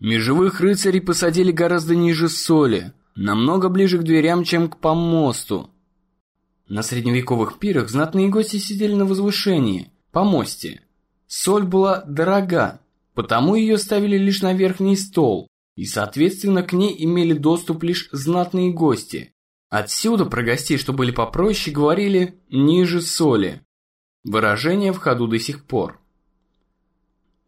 Межевых рыцарей посадили гораздо ниже соли, намного ближе к дверям, чем к помосту. На средневековых пирах знатные гости сидели на возвышении, помосте. Соль была дорога, потому ее ставили лишь на верхний стол, и, соответственно, к ней имели доступ лишь знатные гости. Отсюда про гостей, что были попроще, говорили «ниже соли». Выражение в ходу до сих пор.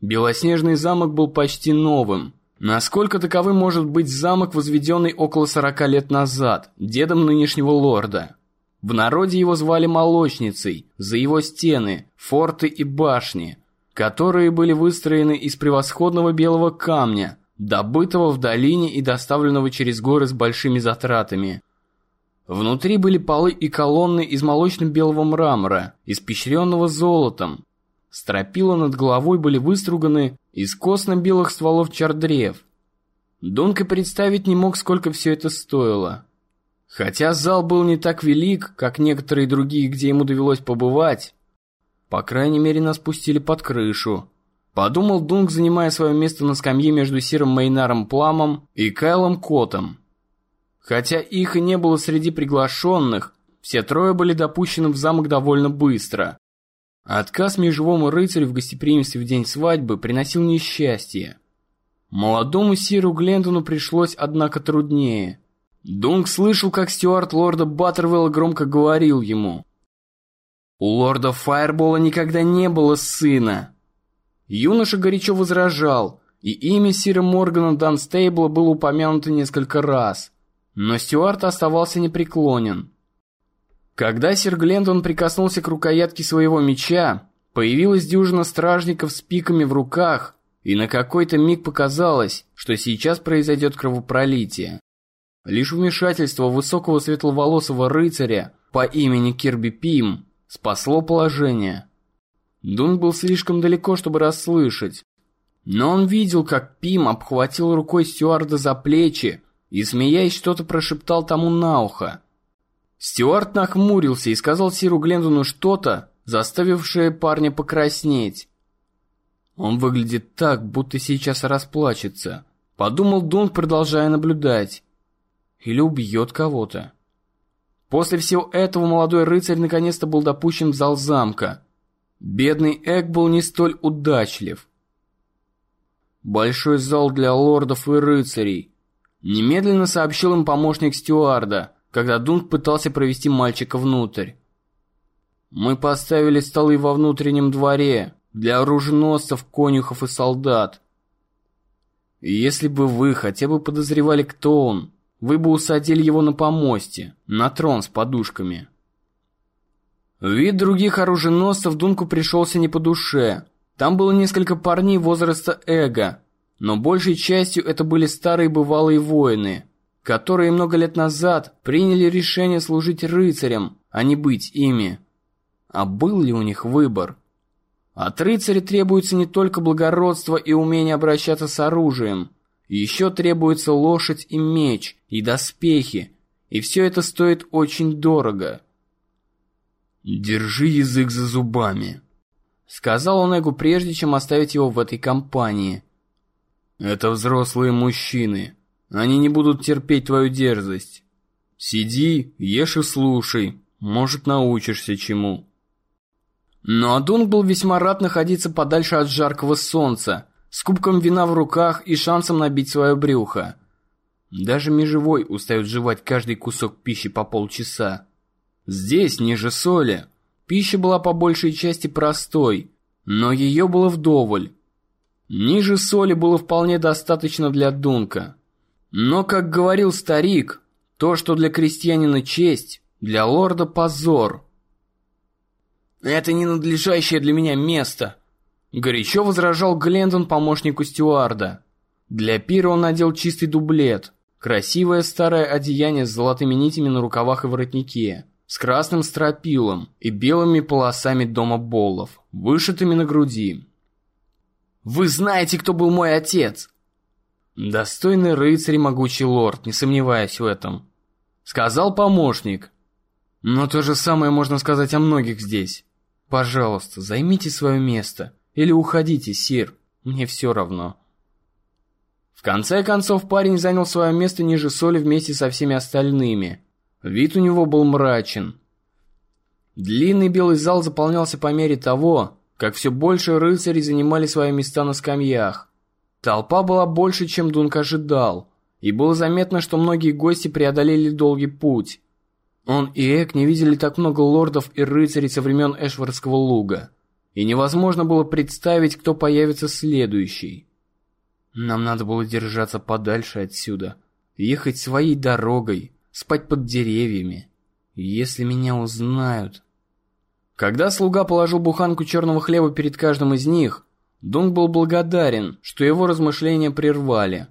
Белоснежный замок был почти новым. Насколько таковым может быть замок, возведенный около 40 лет назад, дедом нынешнего лорда? В народе его звали Молочницей, за его стены, форты и башни, которые были выстроены из превосходного белого камня, добытого в долине и доставленного через горы с большими затратами. Внутри были полы и колонны из молочно-белого мрамора, испещренного золотом, Стропила над головой были выструганы из косно-белых стволов чардрев. Донка представить не мог, сколько все это стоило. Хотя зал был не так велик, как некоторые другие, где ему довелось побывать, по крайней мере нас пустили под крышу. Подумал Дунк, занимая свое место на скамье между Сиром Мейнаром Пламом и Кайлом Котом. Хотя их и не было среди приглашенных, все трое были допущены в замок довольно быстро. Отказ межевому рыцарю в гостеприимстве в день свадьбы приносил несчастье. Молодому Сиру Глендону пришлось, однако, труднее. Дунк слышал, как стюарт лорда Баттервелла громко говорил ему. «У лорда Фаербола никогда не было сына». Юноша горячо возражал, и имя Сира Моргана Данстейбла было упомянуто несколько раз. Но Стюарт оставался непреклонен. Когда сэр Глендон прикоснулся к рукоятке своего меча, появилась дюжина стражников с пиками в руках, и на какой-то миг показалось, что сейчас произойдет кровопролитие. Лишь вмешательство высокого светловолосого рыцаря по имени Кирби Пим спасло положение. Дун был слишком далеко, чтобы расслышать, но он видел, как Пим обхватил рукой стюарда за плечи и, смеясь, что-то прошептал тому на ухо. Стюарт нахмурился и сказал Сиру Глендону что-то, заставившее парня покраснеть. Он выглядит так, будто сейчас расплачется. Подумал Дун, продолжая наблюдать. Или убьет кого-то. После всего этого молодой рыцарь наконец-то был допущен в зал замка. Бедный Эк был не столь удачлив. Большой зал для лордов и рыцарей. Немедленно сообщил им помощник стюарда когда Дунк пытался провести мальчика внутрь. Мы поставили столы во внутреннем дворе для оруженосцев, конюхов и солдат. И если бы вы хотя бы подозревали, кто он, вы бы усадили его на помосте, на трон с подушками. Вид других оруженосцев Дунку пришелся не по душе. Там было несколько парней возраста Эго, но большей частью это были старые бывалые воины – которые много лет назад приняли решение служить рыцарям, а не быть ими. А был ли у них выбор? От рыцаря требуется не только благородство и умение обращаться с оружием. Еще требуется лошадь и меч, и доспехи, и все это стоит очень дорого. «Держи язык за зубами», — сказал он Эгу прежде, чем оставить его в этой компании. «Это взрослые мужчины, они не будут терпеть твою дерзость. Сиди, ешь и слушай, может научишься чему. Но Адунг был весьма рад находиться подальше от жаркого солнца, с кубком вина в руках и шансом набить свое брюхо. Даже межевой устает жевать каждый кусок пищи по полчаса. Здесь, ниже соли, пища была по большей части простой, но ее было вдоволь. Ниже соли было вполне достаточно для Дунка. Но, как говорил старик, то, что для крестьянина честь, для лорда позор. «Это не надлежащее для меня место», — горячо возражал Глендон помощнику стюарда. Для пира он надел чистый дублет, красивое старое одеяние с золотыми нитями на рукавах и воротнике, с красным стропилом и белыми полосами дома Боллов, вышитыми на груди. «Вы знаете, кто был мой отец!» «Достойный рыцарь и могучий лорд, не сомневаясь в этом», — сказал помощник. «Но то же самое можно сказать о многих здесь. Пожалуйста, займите свое место или уходите, сир, мне все равно». В конце концов парень занял свое место ниже соли вместе со всеми остальными. Вид у него был мрачен. Длинный белый зал заполнялся по мере того, как все больше рыцарей занимали свои места на скамьях. Толпа была больше, чем Дунк ожидал, и было заметно, что многие гости преодолели долгий путь. Он и Эк не видели так много лордов и рыцарей со времен Эшвардского луга, и невозможно было представить, кто появится следующий. Нам надо было держаться подальше отсюда, ехать своей дорогой, спать под деревьями. Если меня узнают... Когда слуга положил буханку черного хлеба перед каждым из них, Дунк был благодарен, что его размышления прервали.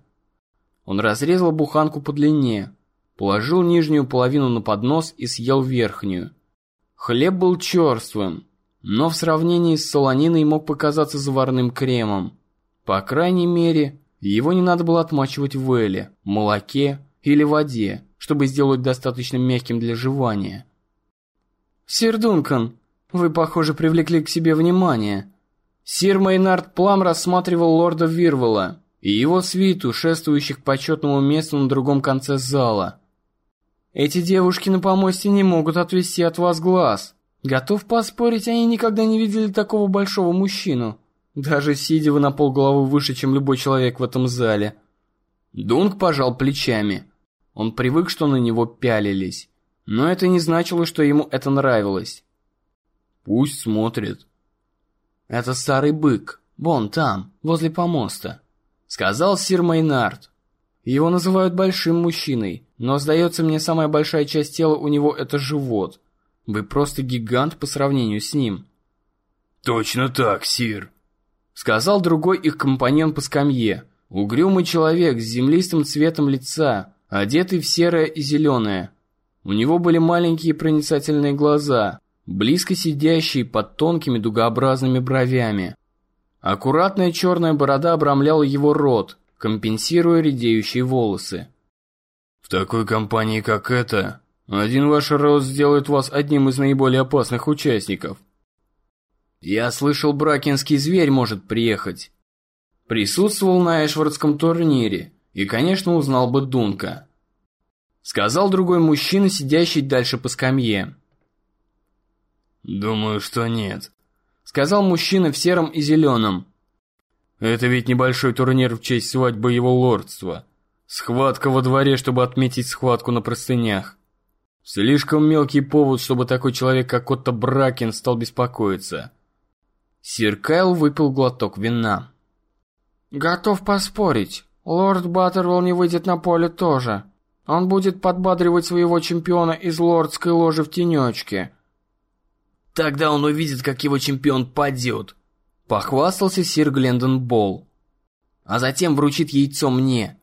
Он разрезал буханку по длине, положил нижнюю половину на поднос и съел верхнюю. Хлеб был черствым, но в сравнении с солониной мог показаться заварным кремом. По крайней мере, его не надо было отмачивать в эле, молоке или воде, чтобы сделать достаточно мягким для жевания. «Сир Дункан, вы, похоже, привлекли к себе внимание», Сир Мейнард Плам рассматривал лорда Вирвела и его свиту, шествующих к почетному месту на другом конце зала. «Эти девушки на помосте не могут отвести от вас глаз. Готов поспорить, они никогда не видели такого большого мужчину. Даже сидя вы на полголовы выше, чем любой человек в этом зале». Дунк пожал плечами. Он привык, что на него пялились. Но это не значило, что ему это нравилось. «Пусть смотрит», «Это старый бык, вон там, возле помоста», — сказал сир Майнард. Его называют большим мужчиной, но, сдается мне, самая большая часть тела у него — это живот. Вы просто гигант по сравнению с ним. «Точно так, сир», — сказал другой их компаньон по скамье. Угрюмый человек с землистым цветом лица, одетый в серое и зеленое. У него были маленькие проницательные глаза, близко сидящий под тонкими дугообразными бровями. Аккуратная черная борода обрамляла его рот, компенсируя редеющие волосы. «В такой компании, как эта, один ваш рост сделает вас одним из наиболее опасных участников». «Я слышал, бракинский зверь может приехать». Присутствовал на Эшвардском турнире и, конечно, узнал бы Дунка. Сказал другой мужчина, сидящий дальше по скамье. «Думаю, что нет», — сказал мужчина в сером и зеленом. «Это ведь небольшой турнир в честь свадьбы его лордства. Схватка во дворе, чтобы отметить схватку на простынях. Слишком мелкий повод, чтобы такой человек, как Отто Бракен, стал беспокоиться». Сир Кайл выпил глоток вина. «Готов поспорить. Лорд Баттервелл не выйдет на поле тоже. Он будет подбадривать своего чемпиона из лордской ложи в тенечке». Тогда он увидит, как его чемпион падет. Похвастался сир Глендон Болл. А затем вручит яйцо мне.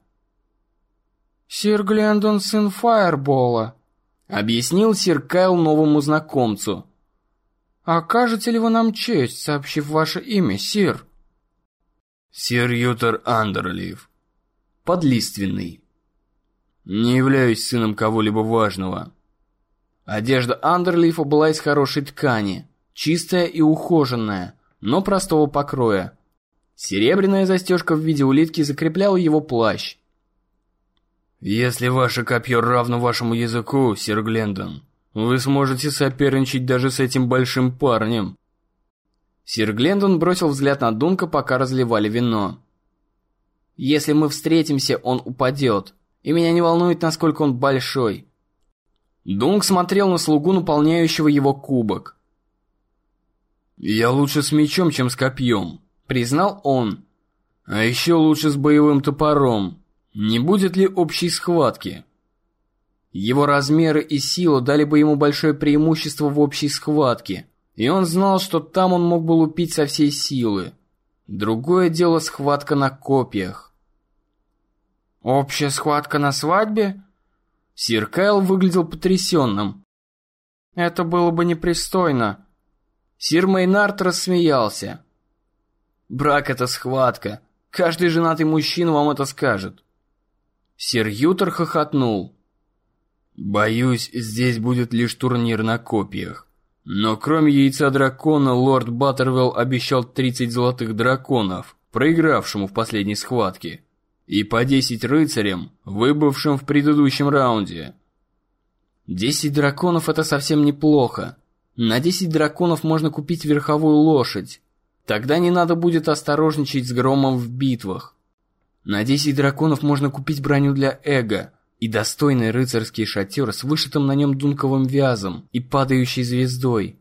Сир Глендон сын Фаербола, объяснил сир Кайл новому знакомцу. Окажете ли вы нам честь, сообщив ваше имя, сир? Сир Ютер Андерлиф. Подлиственный. Не являюсь сыном кого-либо важного. Одежда Андерлифа была из хорошей ткани, чистая и ухоженная, но простого покроя. Серебряная застежка в виде улитки закрепляла его плащ. «Если ваше копье равно вашему языку, сир Глендон, вы сможете соперничать даже с этим большим парнем». Сир Глендон бросил взгляд на Дунка, пока разливали вино. «Если мы встретимся, он упадет, и меня не волнует, насколько он большой. Дунк смотрел на слугу, наполняющего его кубок. «Я лучше с мечом, чем с копьем», — признал он. «А еще лучше с боевым топором. Не будет ли общей схватки?» Его размеры и сила дали бы ему большое преимущество в общей схватке, и он знал, что там он мог бы лупить со всей силы. Другое дело схватка на копьях. «Общая схватка на свадьбе?» Сир Кайл выглядел потрясенным. «Это было бы непристойно». Сир Мейнард рассмеялся. «Брак — это схватка. Каждый женатый мужчина вам это скажет». Сир Ютер хохотнул. «Боюсь, здесь будет лишь турнир на копьях. Но кроме яйца дракона, лорд Баттервелл обещал 30 золотых драконов, проигравшему в последней схватке. И по 10 рыцарям, выбывшим в предыдущем раунде. 10 драконов это совсем неплохо. На 10 драконов можно купить верховую лошадь. Тогда не надо будет осторожничать с громом в битвах. На 10 драконов можно купить броню для эго и достойный рыцарский шатер с вышитым на нем дунковым вязом и падающей звездой.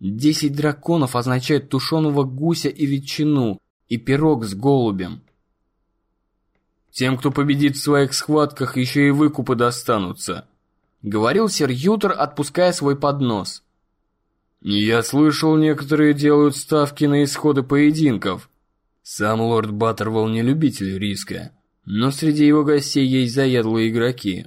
10 драконов означает тушеного гуся и ветчину и пирог с голубем. Тем, кто победит в своих схватках, еще и выкупы достанутся, говорил сэр Ютер, отпуская свой поднос. Я слышал, некоторые делают ставки на исходы поединков. Сам лорд Баттервелл не любитель риска, но среди его гостей есть заядлые игроки.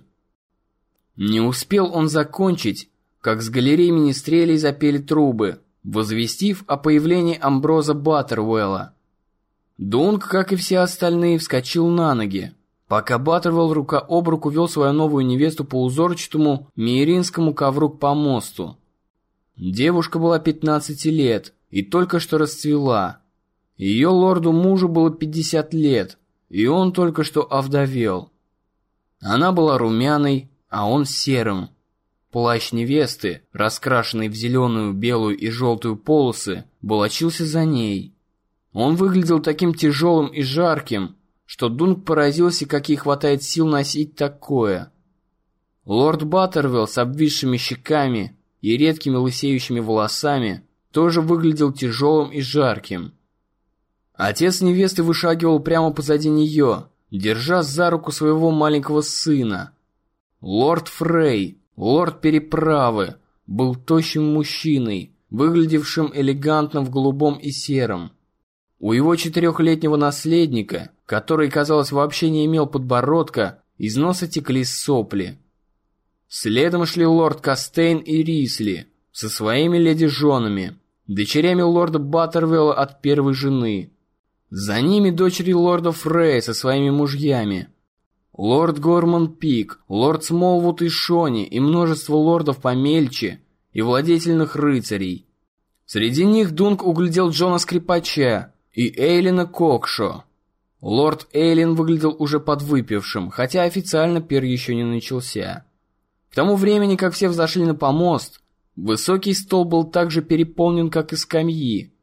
Не успел он закончить, как с галереи министрелей запели трубы, возвестив о появлении Амброза Баттервелла. Дунк, как и все остальные, вскочил на ноги, пока Баттервелл рука об руку вел свою новую невесту по узорчатому миеринскому ковру к помосту. Девушка была 15 лет и только что расцвела. Ее лорду-мужу было 50 лет, и он только что овдовел. Она была румяной, а он серым. Плащ невесты, раскрашенный в зеленую, белую и желтую полосы, волочился за ней. Он выглядел таким тяжелым и жарким, что Дунк поразился, как ей хватает сил носить такое. Лорд Баттервилл с обвисшими щеками и редкими лысеющими волосами тоже выглядел тяжелым и жарким. Отец невесты вышагивал прямо позади нее, держа за руку своего маленького сына. Лорд Фрей, лорд Переправы, был тощим мужчиной, выглядевшим элегантно в голубом и сером. У его четырехлетнего наследника, который, казалось, вообще не имел подбородка, из носа текли сопли. Следом шли лорд Кастейн и Рисли со своими леди-женами, дочерями лорда Баттервелла от первой жены. За ними дочери лорда Фрей со своими мужьями. Лорд Горман Пик, лорд Смолвуд и Шони и множество лордов помельче и владетельных рыцарей. Среди них Дунк углядел Джона Скрипача и Эйлина Кокшо. Лорд Эйлин выглядел уже подвыпившим, хотя официально пир еще не начался. К тому времени, как все взошли на помост, высокий стол был так же переполнен, как и скамьи.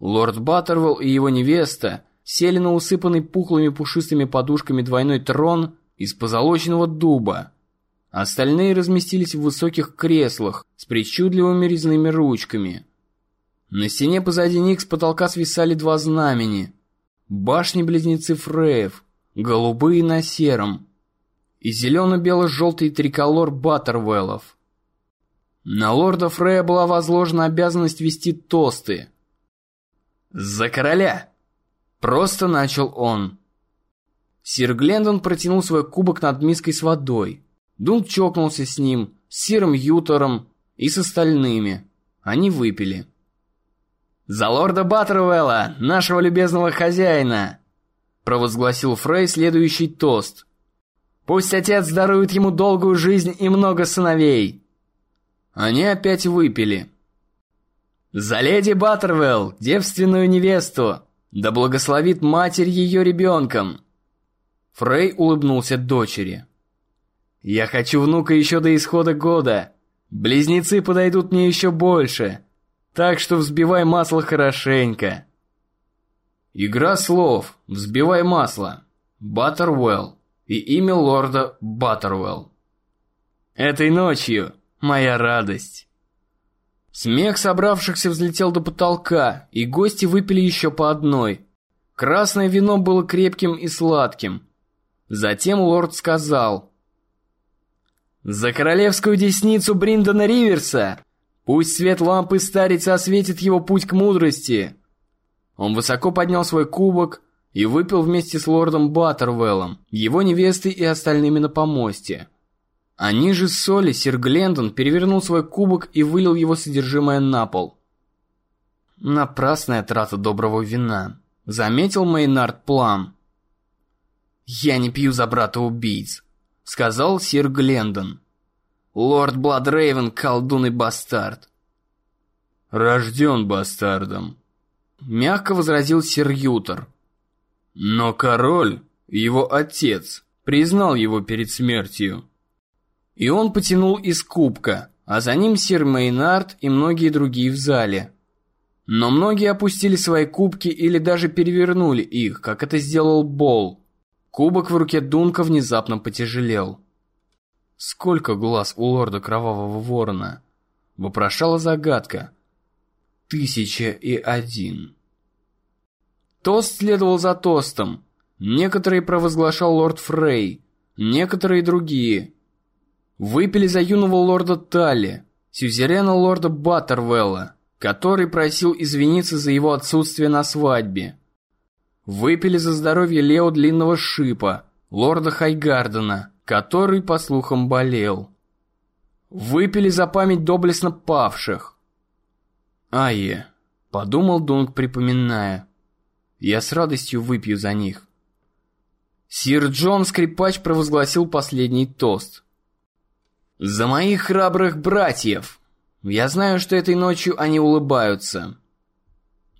Лорд Баттервелл и его невеста сели на усыпанный пухлыми пушистыми подушками двойной трон из позолоченного дуба. Остальные разместились в высоких креслах с причудливыми резными ручками. На стене позади них с потолка свисали два знамени. Башни-близнецы Фреев, голубые на сером, и зелено-бело-желтый триколор Баттервеллов. На лорда Фрея была возложена обязанность вести тосты. «За короля!» Просто начал он. Сир Глендон протянул свой кубок над миской с водой. Дунк чокнулся с ним, с Сиром Ютором и с остальными. Они выпили. «За лорда Баттервелла, нашего любезного хозяина!» провозгласил Фрей следующий тост. Пусть отец дарует ему долгую жизнь и много сыновей. Они опять выпили. За леди Баттервелл, девственную невесту, да благословит матерь ее ребенком. Фрей улыбнулся дочери. Я хочу внука еще до исхода года. Близнецы подойдут мне еще больше. Так что взбивай масло хорошенько. Игра слов. Взбивай масло. Баттервелл и имя лорда Баттервелл. Этой ночью моя радость. Смех собравшихся взлетел до потолка, и гости выпили еще по одной. Красное вино было крепким и сладким. Затем лорд сказал: "За королевскую десницу Бриндона Риверса! Пусть свет лампы старицы осветит его путь к мудрости". Он высоко поднял свой кубок, и выпил вместе с лордом Баттервеллом, его невестой и остальными на помосте. Они же с Соли сир Глендон перевернул свой кубок и вылил его содержимое на пол. Напрасная трата доброго вина, заметил Мейнард Плам. Я не пью за брата убийц, сказал сир Глендон. Лорд Бладрейвен колдун и бастард. Рожден бастардом, мягко возразил сир Ютер. Но король его отец, признал его перед смертью. И он потянул из кубка, а за ним сир Мейнард и многие другие в зале. Но многие опустили свои кубки или даже перевернули их, как это сделал Бол. Кубок в руке Дунка внезапно потяжелел. «Сколько глаз у лорда Кровавого Ворона?» — вопрошала загадка. «Тысяча и один». Тост следовал за тостом. Некоторые провозглашал лорд Фрей, некоторые другие. Выпили за юного лорда Талли, сюзерена лорда Баттервелла, который просил извиниться за его отсутствие на свадьбе. Выпили за здоровье Лео Длинного Шипа, лорда Хайгардена, который, по слухам, болел. Выпили за память доблестно павших. Ае, подумал Дунк, припоминая. Я с радостью выпью за них. Сир Джон Скрипач провозгласил последний тост. «За моих храбрых братьев!» Я знаю, что этой ночью они улыбаются.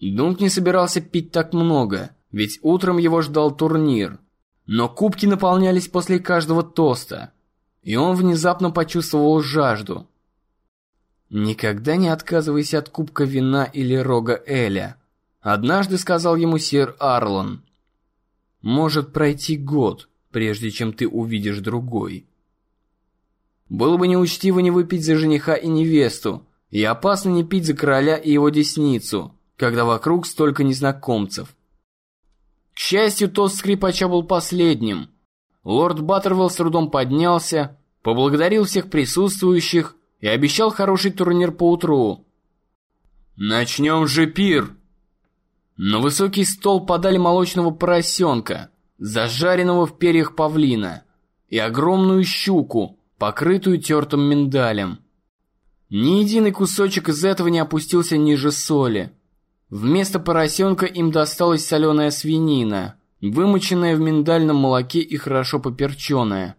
Дунк не собирался пить так много, ведь утром его ждал турнир. Но кубки наполнялись после каждого тоста, и он внезапно почувствовал жажду. «Никогда не отказывайся от кубка вина или рога Эля», — однажды сказал ему сир Арлон. «Может пройти год, прежде чем ты увидишь другой». Было бы неучтиво не выпить за жениха и невесту, и опасно не пить за короля и его десницу, когда вокруг столько незнакомцев. К счастью, тост скрипача был последним. Лорд Баттервелл с трудом поднялся, поблагодарил всех присутствующих и обещал хороший турнир поутру. «Начнем же пир!» На высокий стол подали молочного поросенка, зажаренного в перьях павлина, и огромную щуку, покрытую тертым миндалем. Ни единый кусочек из этого не опустился ниже соли. Вместо поросенка им досталась соленая свинина, вымоченная в миндальном молоке и хорошо поперченная.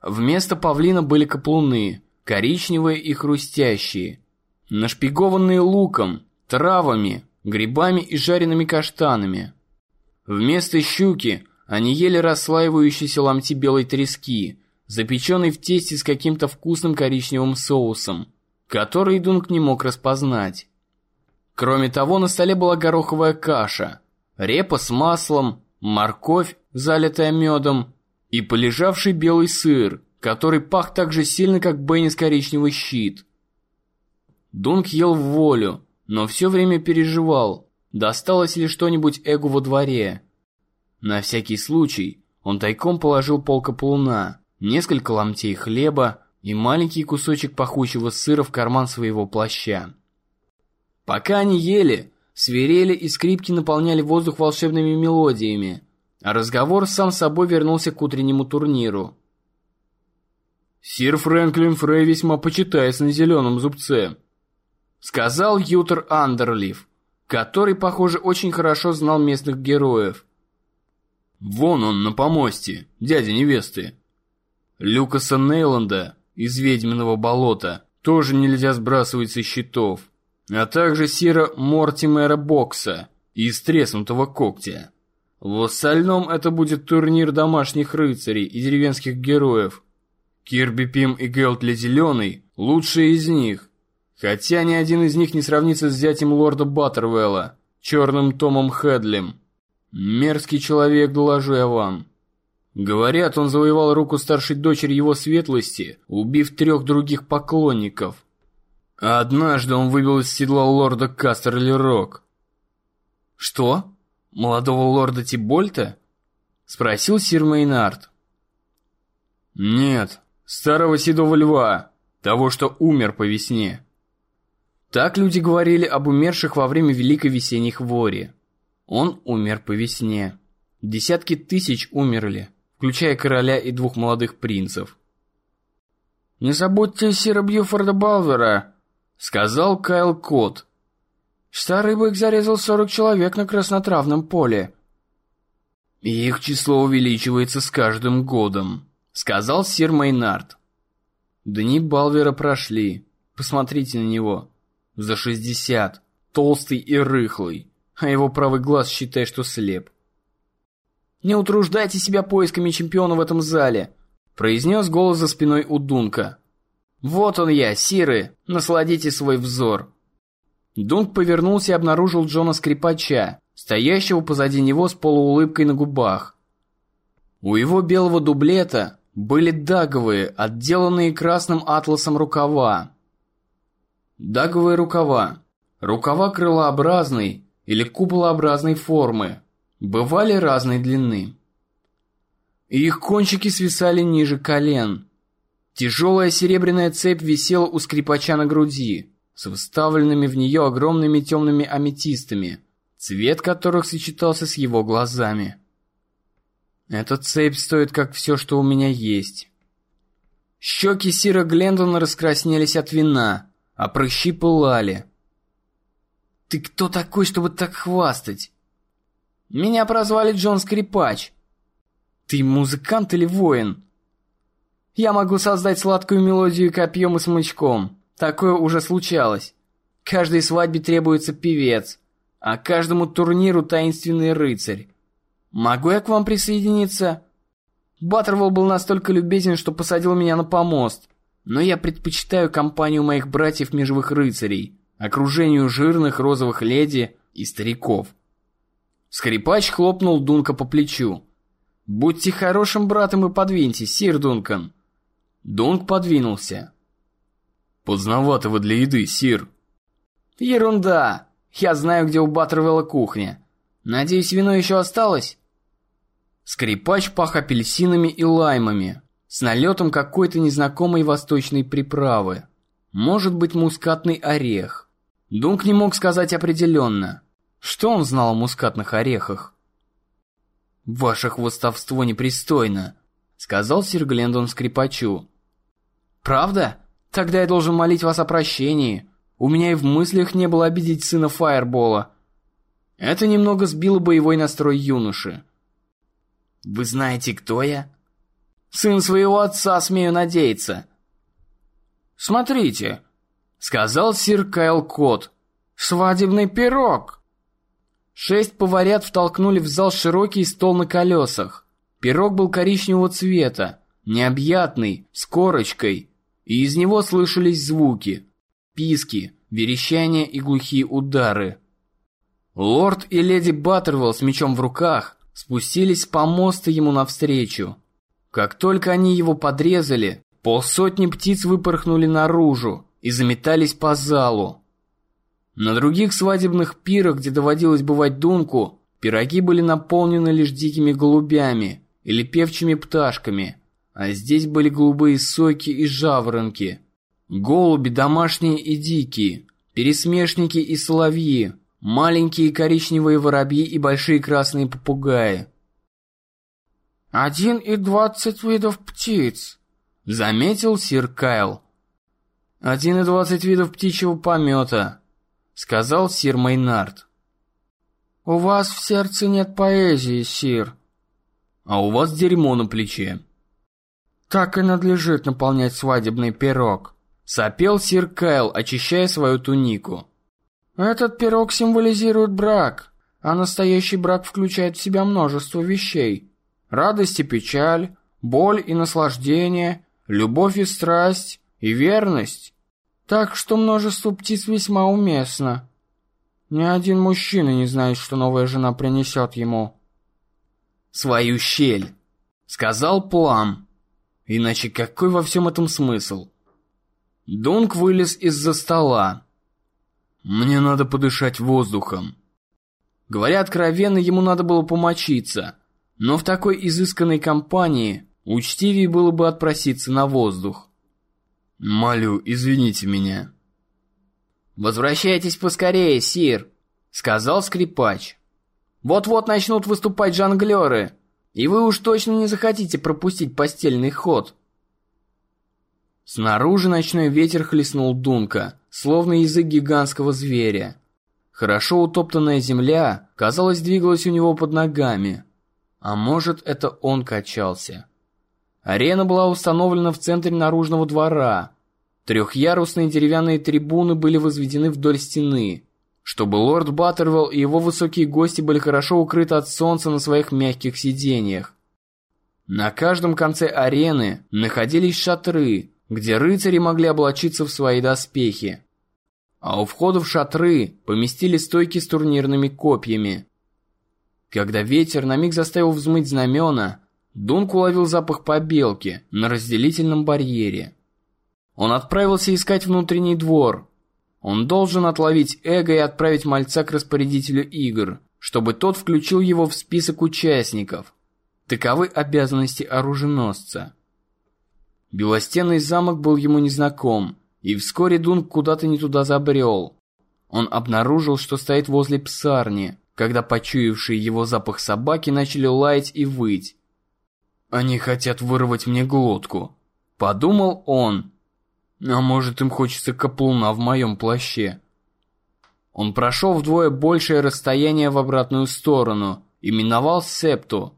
Вместо павлина были каплуны, коричневые и хрустящие, нашпигованные луком, травами, грибами и жареными каштанами. Вместо щуки они ели расслаивающиеся ломти белой трески – запеченный в тесте с каким-то вкусным коричневым соусом, который Дунк не мог распознать. Кроме того, на столе была гороховая каша, репа с маслом, морковь, залитая медом, и полежавший белый сыр, который пах так же сильно, как Беннис коричневый щит. Дунк ел в волю, но все время переживал, досталось ли что-нибудь Эгу во дворе. На всякий случай он тайком положил полкоплуна, несколько ломтей хлеба и маленький кусочек пахучего сыра в карман своего плаща. Пока они ели, свирели и скрипки наполняли воздух волшебными мелодиями, а разговор сам собой вернулся к утреннему турниру. «Сир Фрэнклин Фрей весьма почитается на зеленом зубце», — сказал Ютер Андерлиф, который, похоже, очень хорошо знал местных героев. «Вон он на помосте, дядя невесты. Люкаса Нейланда из Ведьминого болота тоже нельзя сбрасывать со счетов, а также Сира Мортимера Бокса из Треснутого Когтя. В остальном это будет турнир домашних рыцарей и деревенских героев. Кирби Пим и Гелтли Зеленый – лучшие из них, хотя ни один из них не сравнится с зятем лорда Баттервелла, черным Томом Хедлем. Мерзкий человек, доложу я вам. Говорят, он завоевал руку старшей дочери его светлости, убив трех других поклонников. А однажды он выбил из седла лорда Кастерли Рок. «Что? Молодого лорда Тибольта?» — спросил сир Мейнард. «Нет, старого седого льва, того, что умер по весне». Так люди говорили об умерших во время Великой Весенней Хвори. Он умер по весне. Десятки тысяч умерли включая короля и двух молодых принцев. «Не забудьте сира Бьюфорда Балвера», — сказал Кайл Кот. «Старый бык зарезал сорок человек на краснотравном поле». «Их число увеличивается с каждым годом», — сказал сир Мейнард. Дни Балвера прошли. Посмотрите на него. За шестьдесят. Толстый и рыхлый. А его правый глаз считай, что слеп. Не утруждайте себя поисками чемпиона в этом зале», – произнес голос за спиной у Дунка. «Вот он я, Сиры, насладите свой взор». Дунк повернулся и обнаружил Джона Скрипача, стоящего позади него с полуулыбкой на губах. У его белого дублета были даговые, отделанные красным атласом рукава. Даговые рукава. Рукава крылообразной или куполообразной формы. Бывали разной длины. И их кончики свисали ниже колен. Тяжелая серебряная цепь висела у скрипача на груди, с вставленными в нее огромными темными аметистами, цвет которых сочетался с его глазами. Эта цепь стоит как все, что у меня есть. Щеки Сира Глендона раскраснелись от вина, а прыщи пылали. «Ты кто такой, чтобы так хвастать?» «Меня прозвали Джон Скрипач». «Ты музыкант или воин?» «Я могу создать сладкую мелодию копьем и смычком. Такое уже случалось. Каждой свадьбе требуется певец, а каждому турниру таинственный рыцарь. Могу я к вам присоединиться? Баттервелл был настолько любезен, что посадил меня на помост. Но я предпочитаю компанию моих братьев-межевых рыцарей, окружению жирных розовых леди и стариков. Скрипач хлопнул Дунка по плечу. «Будьте хорошим братом и подвиньтесь, сир Дункан». Дунк подвинулся. «Поздновато вы для еды, сир». «Ерунда! Я знаю, где у Баттервелла кухня. Надеюсь, вино еще осталось?» Скрипач пах апельсинами и лаймами, с налетом какой-то незнакомой восточной приправы. Может быть, мускатный орех. Дунк не мог сказать определенно. Что он знал о мускатных орехах? «Ваше хвостовство непристойно», — сказал сир Глендон скрипачу. «Правда? Тогда я должен молить вас о прощении. У меня и в мыслях не было обидеть сына Фаербола». Это немного сбило боевой настрой юноши. Вы знаете, кто я? Сын своего отца, смею надеяться. Смотрите, сказал сир Кайл Кот. Свадебный пирог. Шесть поварят втолкнули в зал широкий стол на колесах. Пирог был коричневого цвета, необъятный, с корочкой, и из него слышались звуки, писки, верещания и глухие удары. Лорд и леди Баттервелл с мечом в руках спустились с помоста ему навстречу. Как только они его подрезали, полсотни птиц выпорхнули наружу и заметались по залу. На других свадебных пирах, где доводилось бывать Дунку, пироги были наполнены лишь дикими голубями или певчими пташками, а здесь были голубые соки и жаворонки. Голуби домашние и дикие, пересмешники и соловьи, маленькие коричневые воробьи и большие красные попугаи. «Один и двадцать видов птиц», — заметил сир Кайл. «Один и двадцать видов птичьего помета», — сказал сир Мейнард. «У вас в сердце нет поэзии, сир». «А у вас дерьмо на плече». «Так и надлежит наполнять свадебный пирог», — сопел сир Кайл, очищая свою тунику. Этот пирог символизирует брак, а настоящий брак включает в себя множество вещей. Радость и печаль, боль и наслаждение, любовь и страсть, и верность. Так что множество птиц весьма уместно. Ни один мужчина не знает, что новая жена принесет ему. «Свою щель», — сказал Плам. Иначе какой во всем этом смысл? Дунк вылез из-за стола. Мне надо подышать воздухом. Говоря откровенно, ему надо было помочиться, но в такой изысканной компании учтивее было бы отпроситься на воздух. Молю, извините меня. Возвращайтесь поскорее, сир, сказал скрипач. Вот-вот начнут выступать жонглеры, и вы уж точно не захотите пропустить постельный ход. Снаружи ночной ветер хлестнул Дунка, словно язык гигантского зверя. Хорошо утоптанная земля, казалось, двигалась у него под ногами. А может, это он качался. Арена была установлена в центре наружного двора. Трехъярусные деревянные трибуны были возведены вдоль стены, чтобы лорд Баттервелл и его высокие гости были хорошо укрыты от солнца на своих мягких сиденьях. На каждом конце арены находились шатры, где рыцари могли облачиться в свои доспехи. А у входа в шатры поместили стойки с турнирными копьями. Когда ветер на миг заставил взмыть знамена, Дунк уловил запах побелки на разделительном барьере. Он отправился искать внутренний двор. Он должен отловить Эго и отправить мальца к распорядителю игр, чтобы тот включил его в список участников. Таковы обязанности оруженосца. Белостенный замок был ему незнаком, и вскоре Дунк куда-то не туда забрел. Он обнаружил, что стоит возле псарни, когда почуявшие его запах собаки начали лаять и выть. «Они хотят вырвать мне глотку», — подумал он. «А может, им хочется каплуна в моем плаще». Он прошел вдвое большее расстояние в обратную сторону и миновал Септу,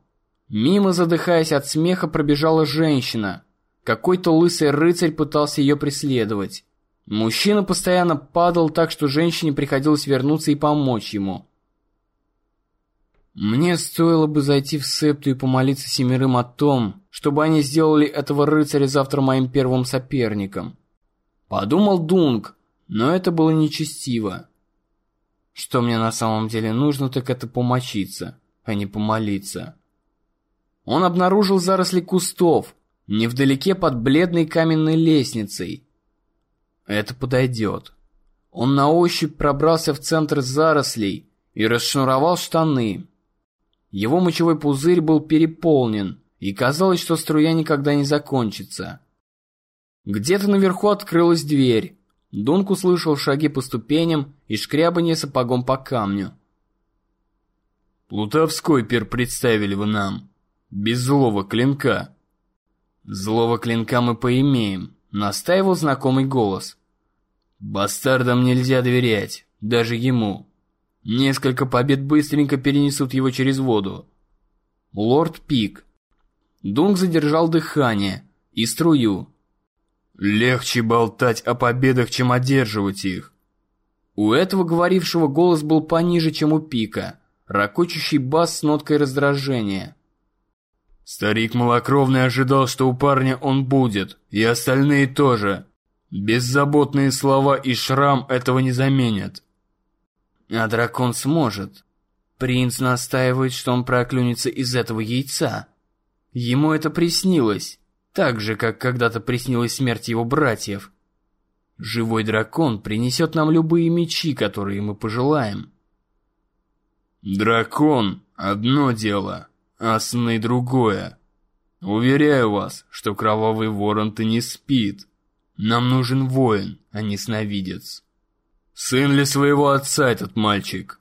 Мимо, задыхаясь от смеха, пробежала женщина. Какой-то лысый рыцарь пытался ее преследовать. Мужчина постоянно падал так, что женщине приходилось вернуться и помочь ему. Мне стоило бы зайти в септу и помолиться семерым о том, чтобы они сделали этого рыцаря завтра моим первым соперником. Подумал Дунк, но это было нечестиво. Что мне на самом деле нужно, так это помочиться, а не помолиться. Он обнаружил заросли кустов, невдалеке под бледной каменной лестницей. Это подойдет. Он на ощупь пробрался в центр зарослей и расшнуровал штаны. Его мочевой пузырь был переполнен, и казалось, что струя никогда не закончится. Где-то наверху открылась дверь. Дунк услышал шаги по ступеням и шкрябанье сапогом по камню. «Плутовской пер представили вы нам», без злого клинка. Злого клинка мы поимеем, настаивал знакомый голос. Бастардам нельзя доверять, даже ему. Несколько побед быстренько перенесут его через воду. Лорд Пик. Дунк задержал дыхание и струю. Легче болтать о победах, чем одерживать их. У этого говорившего голос был пониже, чем у Пика, ракочущий бас с ноткой раздражения. Старик малокровный ожидал, что у парня он будет, и остальные тоже. Беззаботные слова и шрам этого не заменят. А дракон сможет. Принц настаивает, что он проклюнется из этого яйца. Ему это приснилось, так же, как когда-то приснилась смерть его братьев. Живой дракон принесет нам любые мечи, которые мы пожелаем. Дракон — одно дело, Асны другое. Уверяю вас, что кровавый ворон-то не спит. Нам нужен воин, а не сновидец. Сын ли своего отца этот мальчик?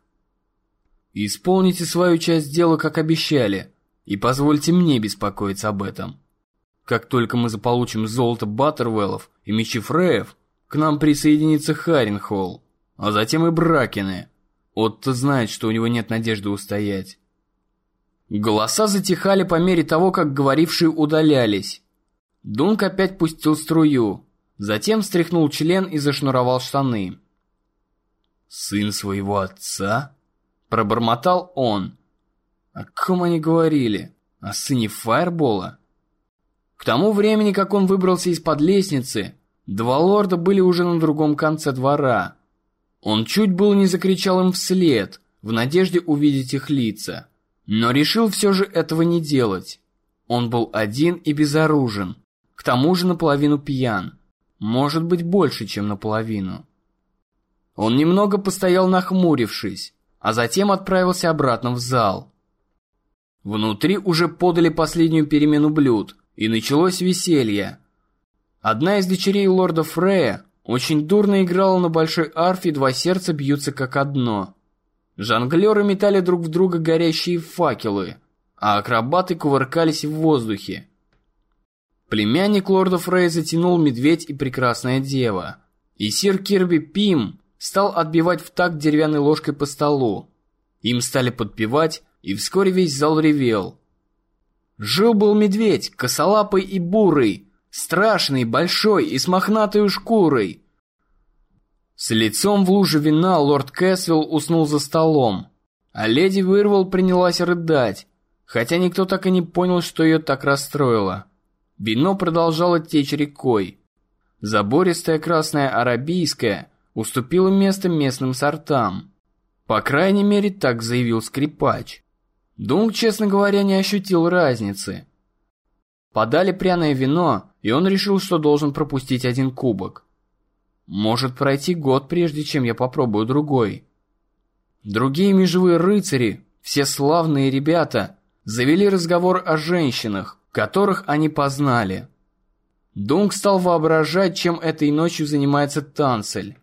Исполните свою часть дела, как обещали, и позвольте мне беспокоиться об этом. Как только мы заполучим золото Баттервеллов и мечи Фреев, к нам присоединится Харенхолл, а затем и Бракины. Отто знает, что у него нет надежды устоять. Голоса затихали по мере того, как говорившие удалялись. Дунк опять пустил струю, затем встряхнул член и зашнуровал штаны. «Сын своего отца?» – пробормотал он. О ком они говорили? О сыне Фаербола? К тому времени, как он выбрался из-под лестницы, два лорда были уже на другом конце двора. Он чуть было не закричал им вслед, в надежде увидеть их лица. Но решил все же этого не делать. Он был один и безоружен, к тому же наполовину пьян, может быть больше, чем наполовину. Он немного постоял нахмурившись, а затем отправился обратно в зал. Внутри уже подали последнюю перемену блюд, и началось веселье. Одна из дочерей лорда Фрея очень дурно играла на большой арфе, два сердца бьются как одно. Жонглеры метали друг в друга горящие факелы, а акробаты кувыркались в воздухе. Племянник лорда Фрей затянул медведь и прекрасная дева. И сир Кирби Пим стал отбивать в такт деревянной ложкой по столу. Им стали подпевать, и вскоре весь зал ревел. Жил-был медведь, косолапый и бурый, страшный, большой и с мохнатой шкурой. С лицом в луже вина лорд Кэсвилл уснул за столом, а леди Вырвал принялась рыдать, хотя никто так и не понял, что ее так расстроило. Вино продолжало течь рекой. Забористое красное арабийское уступило место местным сортам. По крайней мере, так заявил скрипач. Дунк, честно говоря, не ощутил разницы. Подали пряное вино, и он решил, что должен пропустить один кубок. Может пройти год, прежде чем я попробую другой. Другие межевые рыцари, все славные ребята, завели разговор о женщинах, которых они познали. Дунк стал воображать, чем этой ночью занимается Танцель.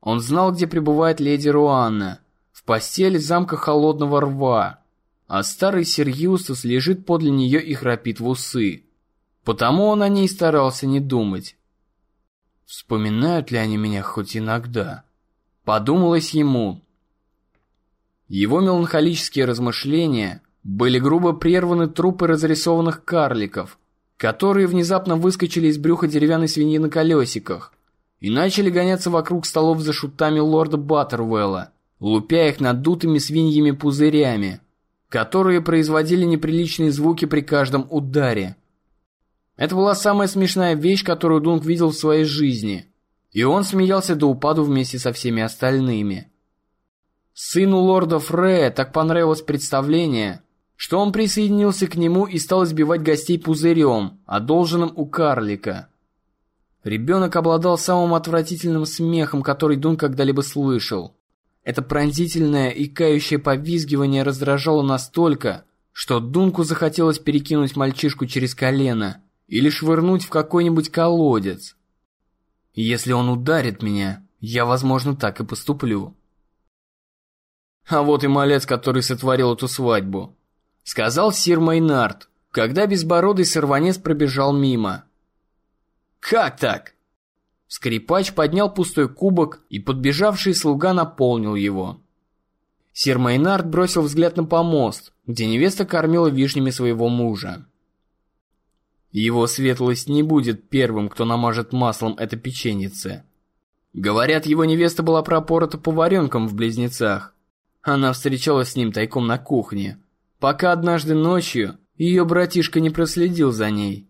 Он знал, где пребывает леди Руанна, в постели замка Холодного Рва, а старый Юстас лежит подле нее и храпит в усы. Потому он о ней старался не думать. Вспоминают ли они меня хоть иногда? Подумалось ему. Его меланхолические размышления были грубо прерваны трупы разрисованных карликов, которые внезапно выскочили из брюха деревянной свиньи на колесиках и начали гоняться вокруг столов за шутами лорда Баттервелла, лупя их надутыми свиньями пузырями, которые производили неприличные звуки при каждом ударе. Это была самая смешная вещь, которую Дунк видел в своей жизни, и он смеялся до упаду вместе со всеми остальными. Сыну лорда Фрея так понравилось представление, что он присоединился к нему и стал избивать гостей пузырем, одолженным у карлика. Ребенок обладал самым отвратительным смехом, который Дун когда-либо слышал. Это пронзительное и кающее повизгивание раздражало настолько, что Дунку захотелось перекинуть мальчишку через колено или швырнуть в какой-нибудь колодец. Если он ударит меня, я, возможно, так и поступлю. А вот и малец, который сотворил эту свадьбу. Сказал сир Майнард, когда безбородый сорванец пробежал мимо. «Как так?» Скрипач поднял пустой кубок, и подбежавший слуга наполнил его. Сир Майнард бросил взгляд на помост, где невеста кормила вишнями своего мужа. Его светлость не будет первым, кто намажет маслом это печенице. Говорят, его невеста была пропорота поваренком в близнецах. Она встречалась с ним тайком на кухне, пока однажды ночью ее братишка не проследил за ней.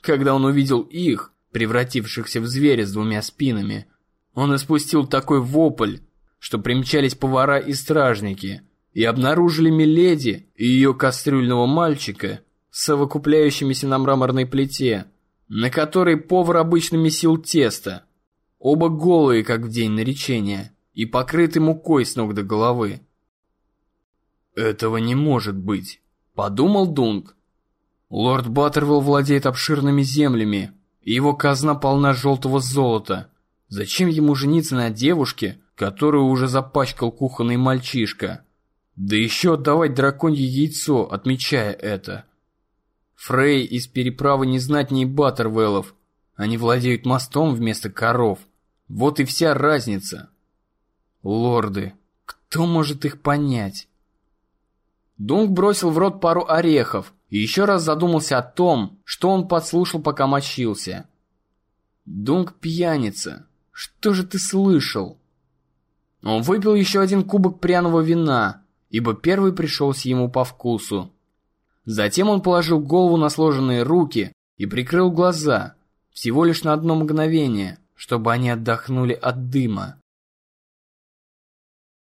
Когда он увидел их, превратившихся в зверя с двумя спинами, он испустил такой вопль, что примчались повара и стражники и обнаружили Миледи и ее кастрюльного мальчика совокупляющимися на мраморной плите, на которой повар обычно месил тесто. Оба голые, как в день наречения, и покрыты мукой с ног до головы. «Этого не может быть», — подумал Дунк. Лорд Баттервилл владеет обширными землями, и его казна полна желтого золота. Зачем ему жениться на девушке, которую уже запачкал кухонный мальчишка? Да еще отдавать драконье яйцо, отмечая это. Фрей из переправы не знать ни Баттервеллов. Они владеют мостом вместо коров. Вот и вся разница. Лорды, кто может их понять? Дунк бросил в рот пару орехов и еще раз задумался о том, что он подслушал, пока мочился. Дунк пьяница. Что же ты слышал? Он выпил еще один кубок пряного вина, ибо первый пришелся ему по вкусу. Затем он положил голову на сложенные руки и прикрыл глаза, всего лишь на одно мгновение, чтобы они отдохнули от дыма.